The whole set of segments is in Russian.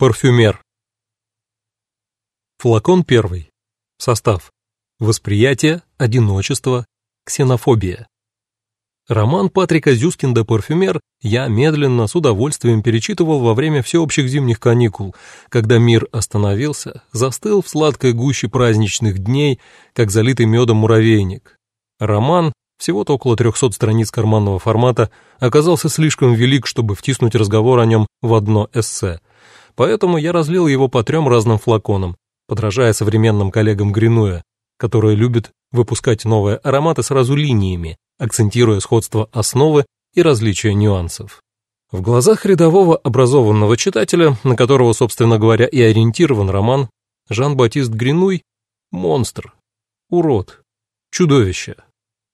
Парфюмер. Флакон первый. Состав. Восприятие, одиночество, ксенофобия. Роман Патрика Зюскинда «Парфюмер» я медленно, с удовольствием перечитывал во время всеобщих зимних каникул, когда мир остановился, застыл в сладкой гуще праздничных дней, как залитый медом муравейник. Роман, всего-то около 300 страниц карманного формата, оказался слишком велик, чтобы втиснуть разговор о нем в одно эссе – Поэтому я разлил его по трем разным флаконам, подражая современным коллегам Гринуя, которые любят выпускать новые ароматы сразу линиями, акцентируя сходство основы и различия нюансов. В глазах рядового образованного читателя, на которого, собственно говоря, и ориентирован роман, Жан-Батист Гринуй — монстр, урод, чудовище.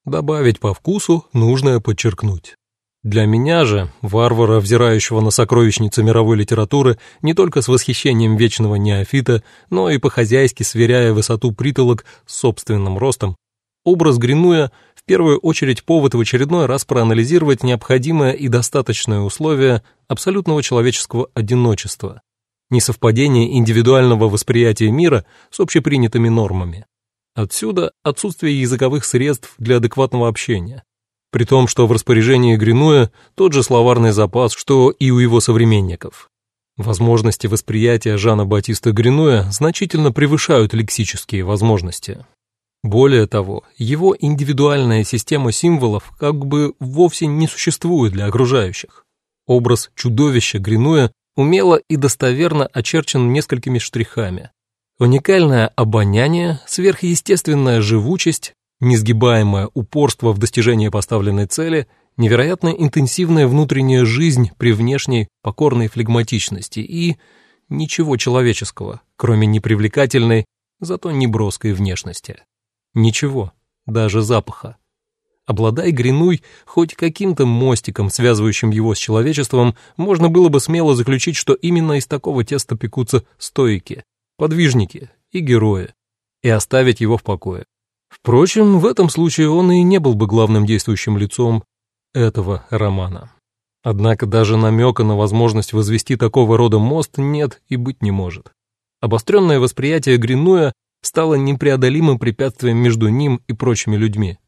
Добавить по вкусу нужное подчеркнуть. Для меня же, варвара, взирающего на сокровищницы мировой литературы, не только с восхищением вечного неофита, но и по-хозяйски сверяя высоту притолок с собственным ростом, образ Гринуя в первую очередь повод в очередной раз проанализировать необходимое и достаточное условие абсолютного человеческого одиночества, несовпадение индивидуального восприятия мира с общепринятыми нормами. Отсюда отсутствие языковых средств для адекватного общения, при том, что в распоряжении Гринуя тот же словарный запас, что и у его современников. Возможности восприятия Жана Батиста Гринуя значительно превышают лексические возможности. Более того, его индивидуальная система символов как бы вовсе не существует для окружающих. Образ чудовища Гринуя умело и достоверно очерчен несколькими штрихами. Уникальное обоняние, сверхъестественная живучесть, несгибаемое упорство в достижении поставленной цели, невероятно интенсивная внутренняя жизнь при внешней покорной флегматичности и ничего человеческого, кроме непривлекательной, зато неброской внешности. Ничего, даже запаха. Обладай Гринуй хоть каким-то мостиком, связывающим его с человечеством, можно было бы смело заключить, что именно из такого теста пекутся стойки, подвижники и герои, и оставить его в покое. Впрочем, в этом случае он и не был бы главным действующим лицом этого романа. Однако даже намека на возможность возвести такого рода мост нет и быть не может. Обостренное восприятие Гринуя стало непреодолимым препятствием между ним и прочими людьми.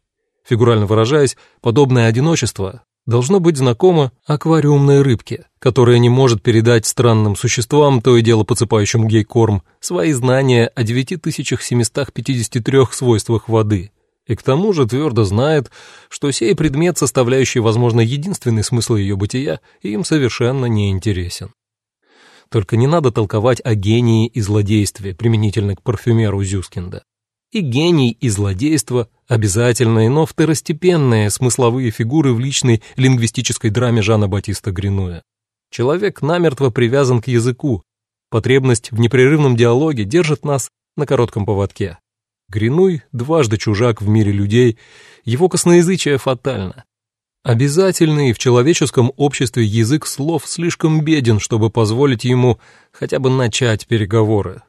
Фигурально выражаясь, подобное одиночество должно быть знакомо аквариумной рыбке, которая не может передать странным существам, то и дело подсыпающим гей-корм, свои знания о 9753 свойствах воды, и к тому же твердо знает, что сей предмет, составляющий, возможно, единственный смысл ее бытия, им совершенно не интересен. Только не надо толковать о гении и злодействе применительно к парфюмеру Зюскинда и гений, и злодейство – обязательные, но второстепенные смысловые фигуры в личной лингвистической драме Жана Батиста Гринуя. Человек намертво привязан к языку, потребность в непрерывном диалоге держит нас на коротком поводке. Гринуй дважды чужак в мире людей, его косноязычие фатально. Обязательный в человеческом обществе язык слов слишком беден, чтобы позволить ему хотя бы начать переговоры.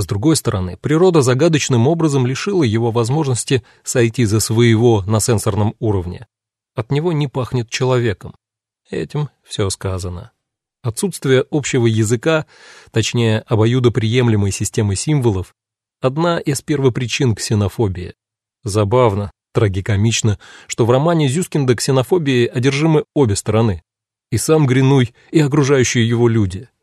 С другой стороны, природа загадочным образом лишила его возможности сойти за своего на сенсорном уровне. От него не пахнет человеком. Этим все сказано. Отсутствие общего языка, точнее, обоюдоприемлемой системы символов, одна из первопричин ксенофобии. Забавно, трагикомично, что в романе Зюскинда ксенофобии одержимы обе стороны. И сам Гринуй, и окружающие его люди –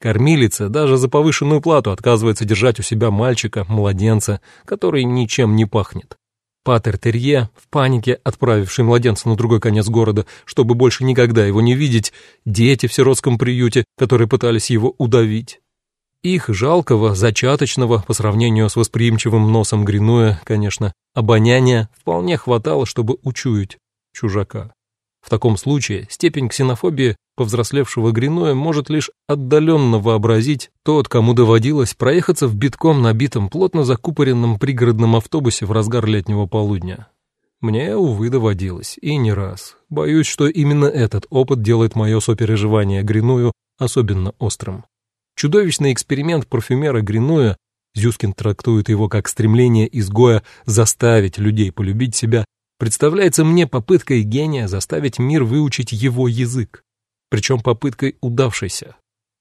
Кормилица даже за повышенную плату отказывается держать у себя мальчика, младенца, который ничем не пахнет. Патер Терье, в панике отправивший младенца на другой конец города, чтобы больше никогда его не видеть, дети в сиротском приюте, которые пытались его удавить. Их жалкого, зачаточного, по сравнению с восприимчивым носом Гринуя, конечно, обоняния вполне хватало, чтобы учуять чужака. В таком случае степень ксенофобии повзрослевшего Гриноя может лишь отдаленно вообразить тот, кому доводилось проехаться в битком набитом, плотно закупоренном пригородном автобусе в разгар летнего полудня. Мне, увы, доводилось, и не раз. Боюсь, что именно этот опыт делает мое сопереживание Гриною особенно острым. Чудовищный эксперимент парфюмера Гринуя Зюскин трактует его как стремление изгоя заставить людей полюбить себя, представляется мне попыткой гения заставить мир выучить его язык, причем попыткой удавшейся.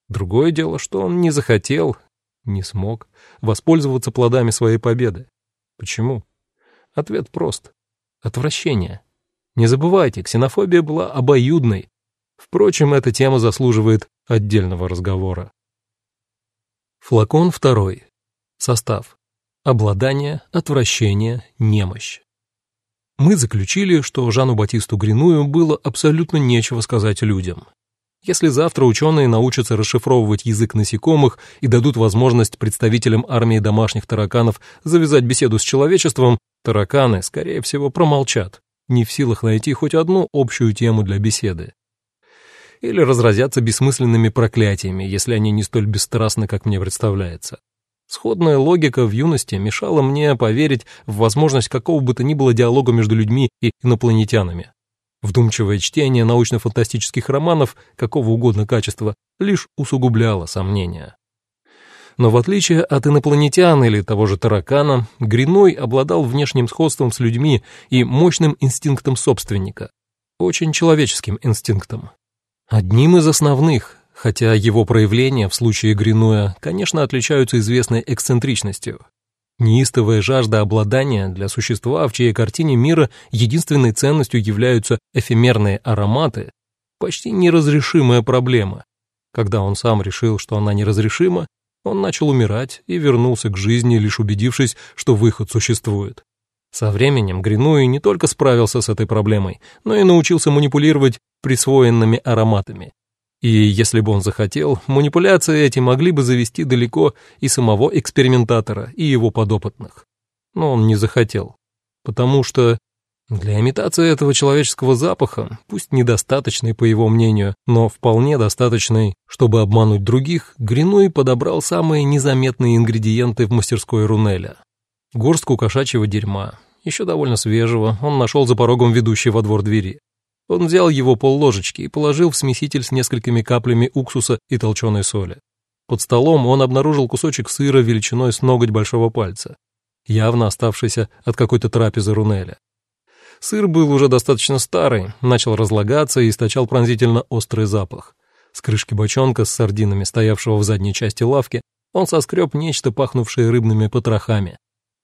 Другое дело, что он не захотел, не смог воспользоваться плодами своей победы. Почему? Ответ прост. Отвращение. Не забывайте, ксенофобия была обоюдной. Впрочем, эта тема заслуживает отдельного разговора. Флакон второй. Состав. Обладание, отвращение, немощь. Мы заключили, что Жану Батисту Гриную было абсолютно нечего сказать людям. Если завтра ученые научатся расшифровывать язык насекомых и дадут возможность представителям армии домашних тараканов завязать беседу с человечеством, тараканы, скорее всего, промолчат, не в силах найти хоть одну общую тему для беседы. Или разразятся бессмысленными проклятиями, если они не столь бесстрастны, как мне представляется. Сходная логика в юности мешала мне поверить в возможность какого бы то ни было диалога между людьми и инопланетянами. Вдумчивое чтение научно-фантастических романов какого угодно качества лишь усугубляло сомнения. Но в отличие от инопланетян или того же таракана, Гриной обладал внешним сходством с людьми и мощным инстинктом собственника, очень человеческим инстинктом. Одним из основных, хотя его проявления в случае Гринуя, конечно, отличаются известной эксцентричностью. Неистовая жажда обладания для существа, в чьей картине мира единственной ценностью являются эфемерные ароматы, почти неразрешимая проблема. Когда он сам решил, что она неразрешима, он начал умирать и вернулся к жизни, лишь убедившись, что выход существует. Со временем Гринуи не только справился с этой проблемой, но и научился манипулировать присвоенными ароматами, и если бы он захотел, манипуляции эти могли бы завести далеко и самого экспериментатора, и его подопытных. Но он не захотел, потому что для имитации этого человеческого запаха, пусть недостаточной, по его мнению, но вполне достаточной, чтобы обмануть других, Гринуй подобрал самые незаметные ингредиенты в мастерской Рунеля. Горстку кошачьего дерьма, еще довольно свежего, он нашел за порогом ведущей во двор двери. Он взял его полложечки и положил в смеситель с несколькими каплями уксуса и толченой соли. Под столом он обнаружил кусочек сыра величиной с ноготь большого пальца, явно оставшийся от какой-то трапезы Рунеля. Сыр был уже достаточно старый, начал разлагаться и источал пронзительно острый запах. С крышки бочонка с сардинами, стоявшего в задней части лавки, он соскреб нечто, пахнувшее рыбными потрохами,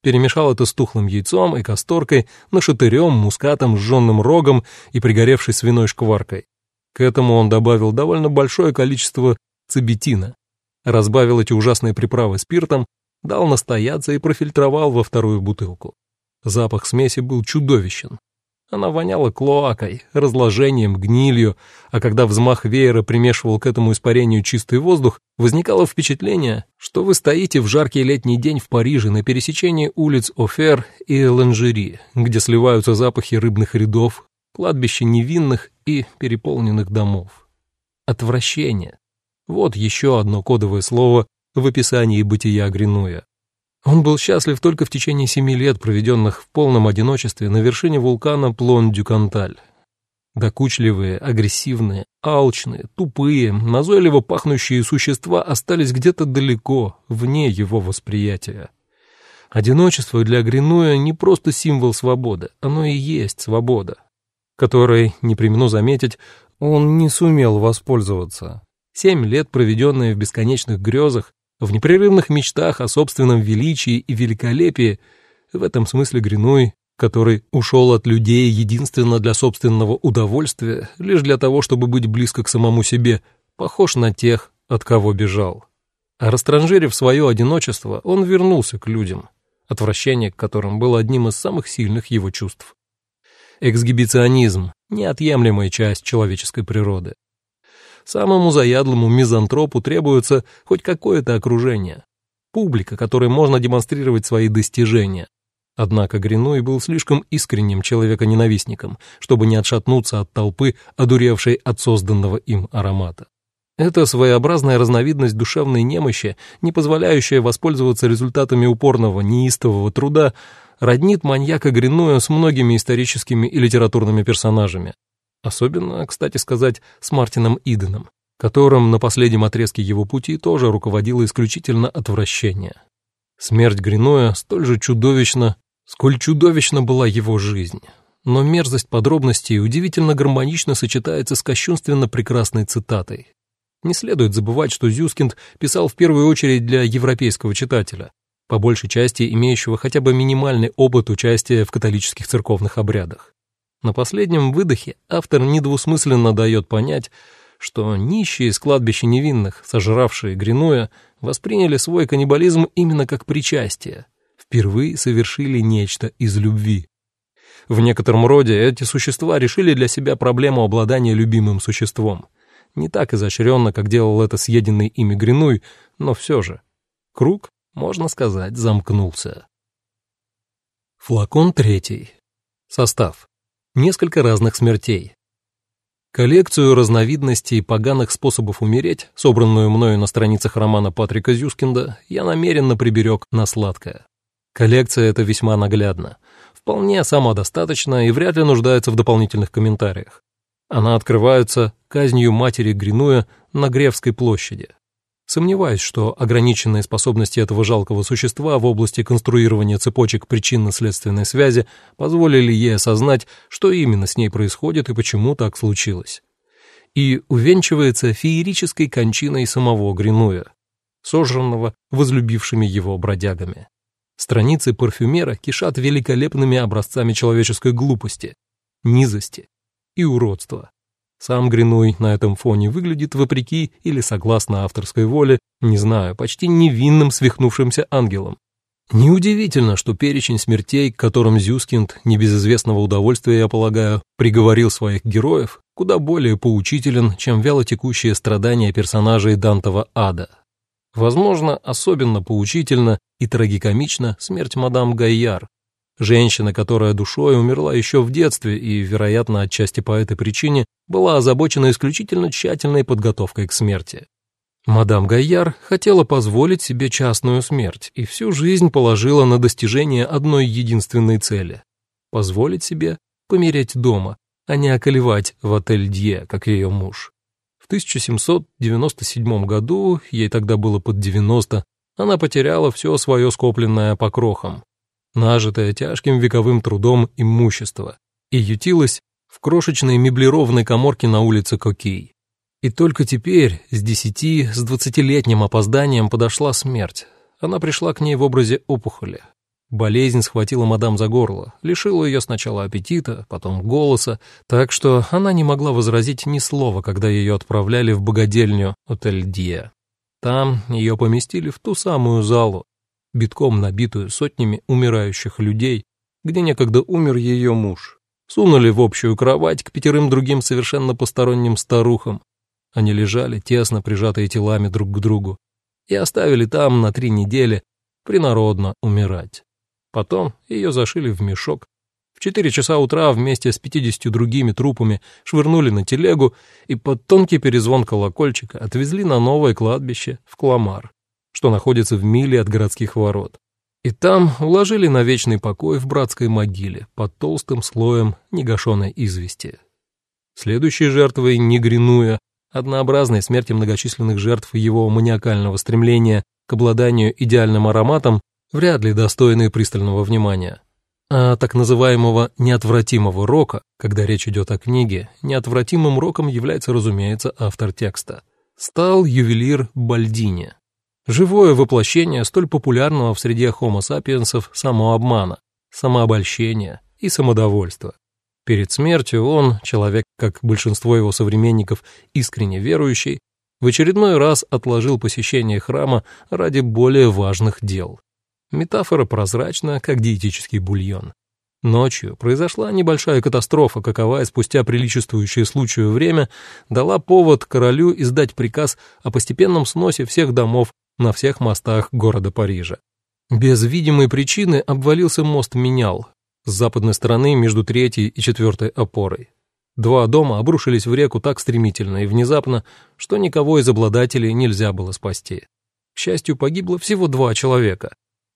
перемешал это с тухлым яйцом и касторкой, нашатырем, мускатом, сжженным рогом и пригоревшей свиной шкваркой. К этому он добавил довольно большое количество цибетина, разбавил эти ужасные приправы спиртом, дал настояться и профильтровал во вторую бутылку. Запах смеси был чудовищен. Она воняла клоакой, разложением, гнилью, а когда взмах веера примешивал к этому испарению чистый воздух, возникало впечатление, что вы стоите в жаркий летний день в Париже на пересечении улиц Офер и Ланжери, где сливаются запахи рыбных рядов, кладбища невинных и переполненных домов. Отвращение. Вот еще одно кодовое слово в описании бытия Гринуя. Он был счастлив только в течение семи лет, проведенных в полном одиночестве на вершине вулкана Плон-Дюканталь. Докучливые, агрессивные, алчные, тупые, назойливо пахнущие существа остались где-то далеко, вне его восприятия. Одиночество для Гринуя не просто символ свободы, оно и есть свобода, которой, не примену заметить, он не сумел воспользоваться. Семь лет, проведенные в бесконечных грезах, в непрерывных мечтах о собственном величии и великолепии, в этом смысле Гриной, который ушел от людей единственно для собственного удовольствия, лишь для того, чтобы быть близко к самому себе, похож на тех, от кого бежал. А растранжирив свое одиночество, он вернулся к людям, отвращение к которым было одним из самых сильных его чувств. Эксгибиционизм – неотъемлемая часть человеческой природы. Самому заядлому мизантропу требуется хоть какое-то окружение, публика, которой можно демонстрировать свои достижения. Однако Гриной был слишком искренним человеконенавистником, чтобы не отшатнуться от толпы, одуревшей от созданного им аромата. Это своеобразная разновидность душевной немощи, не позволяющая воспользоваться результатами упорного, неистового труда, роднит маньяка Гриноя с многими историческими и литературными персонажами, Особенно, кстати сказать, с Мартином Иденом, которым на последнем отрезке его пути тоже руководило исключительно отвращение. Смерть Гриноя столь же чудовищна, сколь чудовищна была его жизнь. Но мерзость подробностей удивительно гармонично сочетается с кощунственно прекрасной цитатой. Не следует забывать, что Зюскинд писал в первую очередь для европейского читателя, по большей части имеющего хотя бы минимальный опыт участия в католических церковных обрядах. На последнем выдохе автор недвусмысленно дает понять, что нищие с кладбища невинных, сожравшие Гринуя, восприняли свой каннибализм именно как причастие, впервые совершили нечто из любви. В некотором роде эти существа решили для себя проблему обладания любимым существом. Не так изощренно, как делал это съеденный ими Гринуй, но все же. Круг, можно сказать, замкнулся. Флакон третий. Состав. Несколько разных смертей. Коллекцию разновидностей поганых способов умереть, собранную мною на страницах романа Патрика Зюскинда, я намеренно приберег на сладкое. Коллекция эта весьма наглядна, вполне самодостаточна и вряд ли нуждается в дополнительных комментариях. Она открывается казнью матери Гринуя на Гревской площади. Сомневаюсь, что ограниченные способности этого жалкого существа в области конструирования цепочек причинно-следственной связи позволили ей осознать, что именно с ней происходит и почему так случилось. И увенчивается феерической кончиной самого Гринуя, сожранного возлюбившими его бродягами. Страницы парфюмера кишат великолепными образцами человеческой глупости, низости и уродства. Сам Гринуй на этом фоне выглядит вопреки или согласно авторской воле, не знаю, почти невинным свихнувшимся ангелом. Неудивительно, что перечень смертей, к которым Зюскинд, не без известного удовольствия, я полагаю, приговорил своих героев, куда более поучителен, чем вялотекущие страдания персонажей Дантова ада. Возможно, особенно поучительно и трагикомично смерть мадам Гайяр, женщина, которая душой умерла еще в детстве и, вероятно, отчасти по этой причине, была озабочена исключительно тщательной подготовкой к смерти. Мадам Гайяр хотела позволить себе частную смерть и всю жизнь положила на достижение одной единственной цели — позволить себе помереть дома, а не околевать в отель Дье, как ее муж. В 1797 году, ей тогда было под 90, она потеряла все свое скопленное по крохам, нажитое тяжким вековым трудом имущество, и ютилась в крошечной меблированной коморке на улице Кокей. И только теперь, с десяти, с двадцатилетним опозданием, подошла смерть. Она пришла к ней в образе опухоли, Болезнь схватила мадам за горло, лишила ее сначала аппетита, потом голоса, так что она не могла возразить ни слова, когда ее отправляли в богадельню отель Дия. Там ее поместили в ту самую залу, битком набитую сотнями умирающих людей, где некогда умер ее муж. Сунули в общую кровать к пятерым другим совершенно посторонним старухам. Они лежали, тесно прижатые телами друг к другу, и оставили там на три недели принародно умирать. Потом ее зашили в мешок. В четыре часа утра вместе с пятидесятью другими трупами швырнули на телегу и под тонкий перезвон колокольчика отвезли на новое кладбище в Кламар, что находится в миле от городских ворот. И там уложили на вечный покой в братской могиле под толстым слоем негашенной извести. Следующей жертвой, не гринуя, однообразной смерти многочисленных жертв его маниакального стремления к обладанию идеальным ароматом, вряд ли достойные пристального внимания. А так называемого неотвратимого рока, когда речь идет о книге, неотвратимым роком является, разумеется, автор текста. Стал ювелир Бальдини. Живое воплощение столь популярного в среде хомо сапиенсов самообмана, самообольщения и самодовольства. Перед смертью он, человек, как большинство его современников, искренне верующий, в очередной раз отложил посещение храма ради более важных дел. Метафора прозрачна, как диетический бульон. Ночью произошла небольшая катастрофа, каковая спустя приличествующее случаю время дала повод королю издать приказ о постепенном сносе всех домов на всех мостах города Парижа. Без видимой причины обвалился мост Менял с западной стороны между третьей и четвертой опорой. Два дома обрушились в реку так стремительно и внезапно, что никого из обладателей нельзя было спасти. К счастью, погибло всего два человека,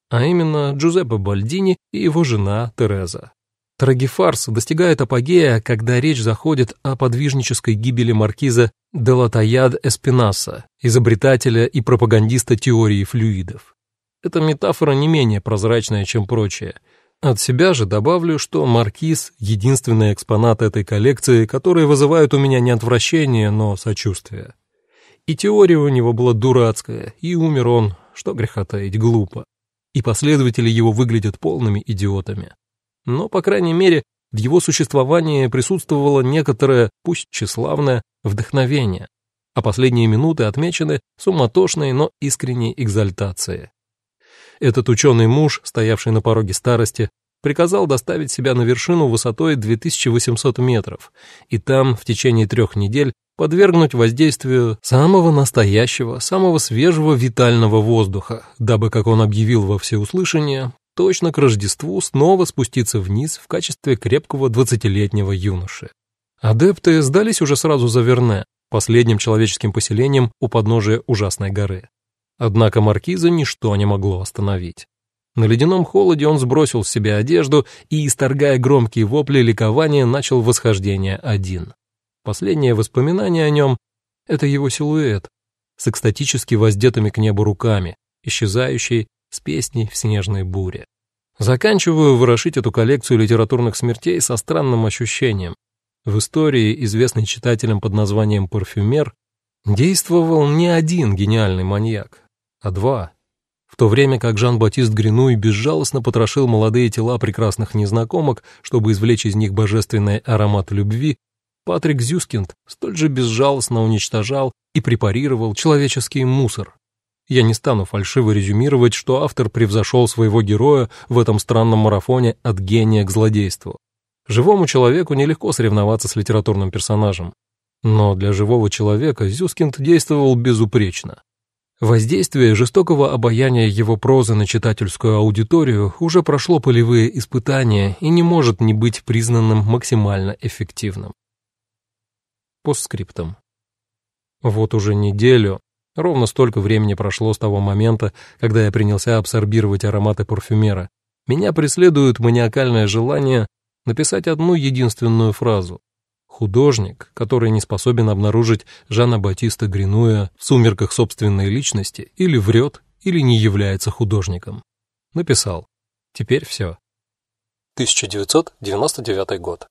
а именно Джузеппе Бальдини и его жена Тереза. Трагифарс достигает апогея, когда речь заходит о подвижнической гибели маркиза Делатаяд Эспинаса, изобретателя и пропагандиста теории флюидов. Эта метафора не менее прозрачная, чем прочие. От себя же добавлю, что маркиз — единственный экспонат этой коллекции, который вызывает у меня не отвращение, но сочувствие. И теория у него была дурацкая, и умер он, что греха таить, глупо. И последователи его выглядят полными идиотами. Но, по крайней мере, в его существовании присутствовало некоторое, пусть тщеславное, вдохновение, а последние минуты отмечены суматошной, но искренней экзальтацией. Этот ученый муж, стоявший на пороге старости, приказал доставить себя на вершину высотой 2800 метров и там в течение трех недель подвергнуть воздействию самого настоящего, самого свежего витального воздуха, дабы, как он объявил во всеуслышание, точно к Рождеству снова спуститься вниз в качестве крепкого двадцатилетнего юноши. Адепты сдались уже сразу за Верне, последним человеческим поселением у подножия ужасной горы. Однако маркиза ничто не могло остановить. На ледяном холоде он сбросил с себя одежду и, исторгая громкие вопли ликования, начал восхождение один. Последнее воспоминание о нем — это его силуэт с экстатически воздетыми к небу руками, исчезающий с песней в снежной буре. Заканчиваю ворошить эту коллекцию литературных смертей со странным ощущением. В истории, известной читателям под названием «Парфюмер», действовал не один гениальный маньяк, а два. В то время как Жан-Батист Гринуй безжалостно потрошил молодые тела прекрасных незнакомок, чтобы извлечь из них божественный аромат любви, Патрик Зюскинд столь же безжалостно уничтожал и препарировал человеческий мусор. Я не стану фальшиво резюмировать, что автор превзошел своего героя в этом странном марафоне от гения к злодейству. Живому человеку нелегко соревноваться с литературным персонажем. Но для живого человека Зюскинд действовал безупречно. Воздействие жестокого обаяния его прозы на читательскую аудиторию уже прошло полевые испытания и не может не быть признанным максимально эффективным. Постскриптум. Вот уже неделю, ровно столько времени прошло с того момента, когда я принялся абсорбировать ароматы парфюмера, меня преследует маниакальное желание написать одну единственную фразу. Художник, который не способен обнаружить Жана Батиста Гринуя в сумерках собственной личности, или врет, или не является художником. Написал. Теперь все. 1999 год.